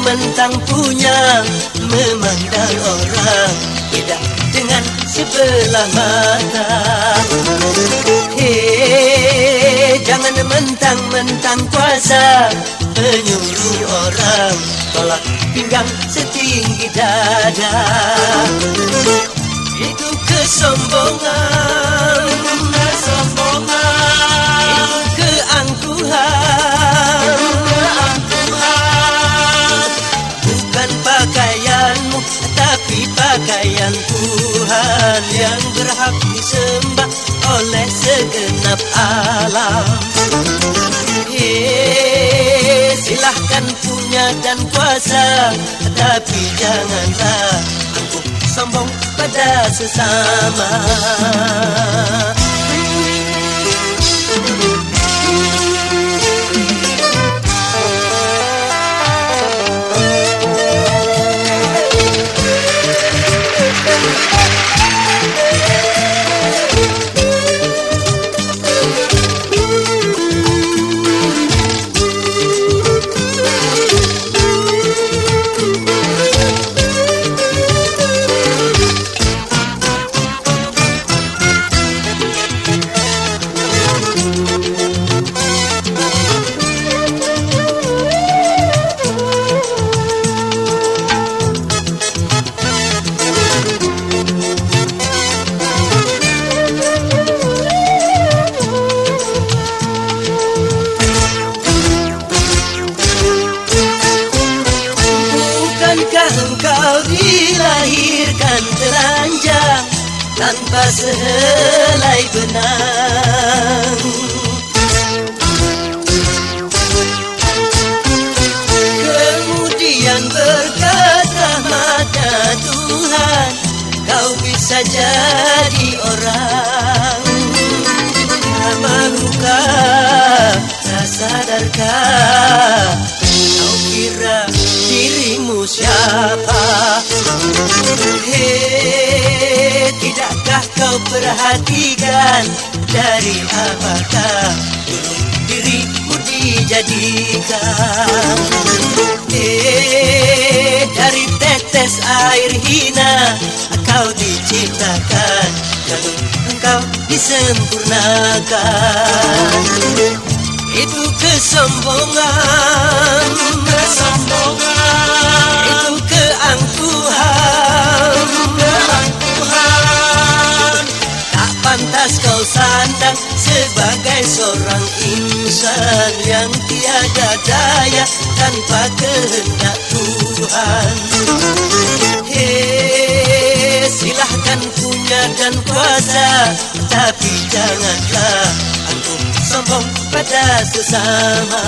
memandang orang Tidak dengan sebelah mata. Hei, jangan mentang-mentang kuasa Menyuruh orang tolak pinggang setinggi dada. Itu kesombongan Yang berhak disembah oleh segenap alam. Hei, silahkan punya dan kuasa Tapi janganlah sombong pada sesama dilahirkan telanjang Tanpa sehelai benang. Kemudian berkata mata Tuhan Kau bisa jadi orang. Malukah, tak sadarkah perhatikan Dari apakah dirimu dijadikan. Eh, dari tetes air hina Kau diciptakan Lalu engkau disempurnakan. Itu kesombongan. Kesombongan sandang Sebagai seorang insan Yang tiada daya Tanpa kehendak Tuhan. Hei, silahkan punya dan kuasa Tapi janganlah aku sombong pada sesama